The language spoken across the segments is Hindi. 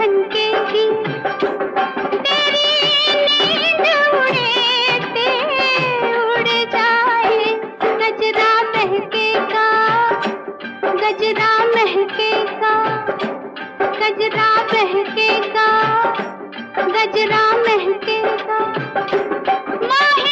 महके का गजरा महकेगा गजरा महकेगा गजरा महकेगा माही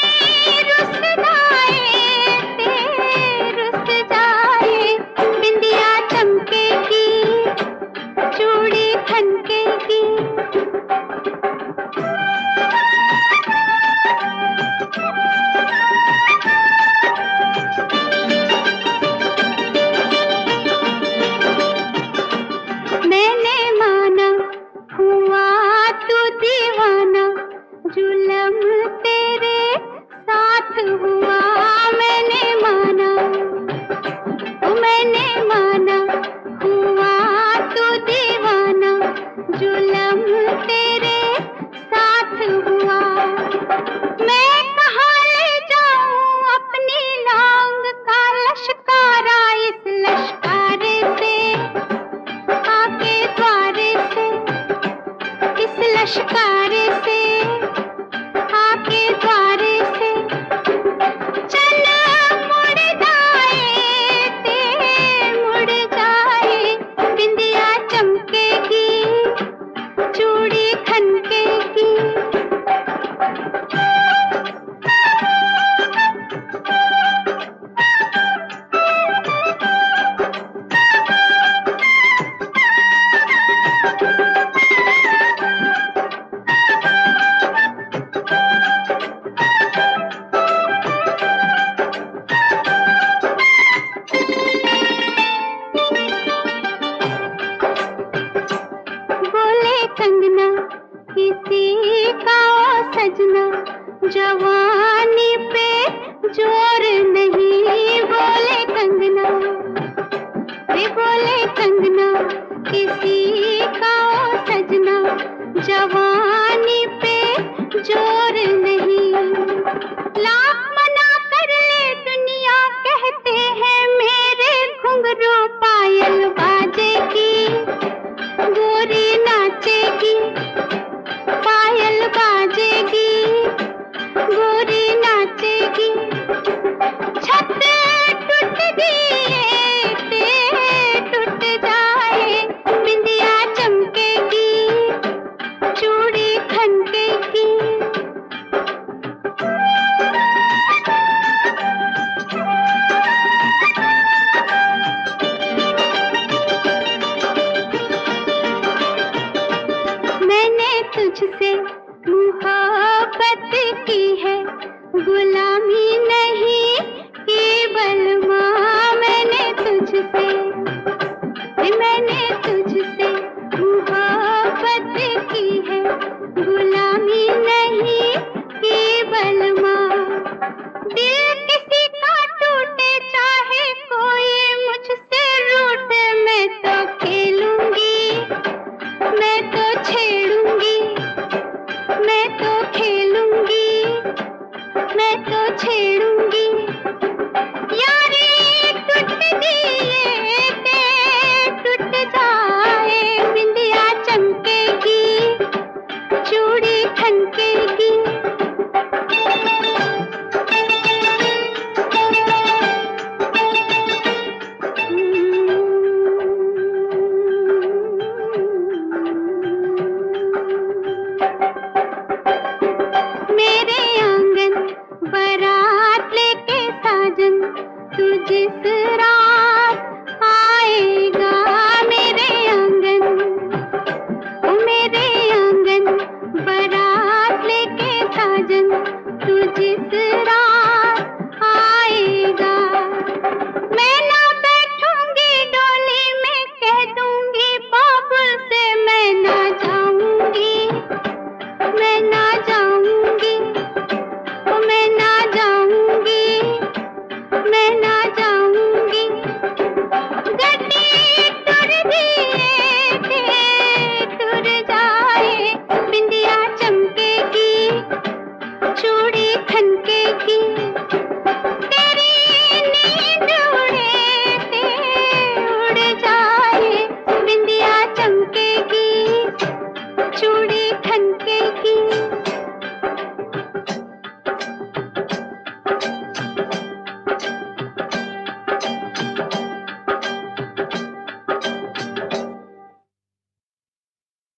लश्कार से। सजना जवानी पे ज़ोर नहीं बोले कंगना। बोले कंगना किसी की है गुलाब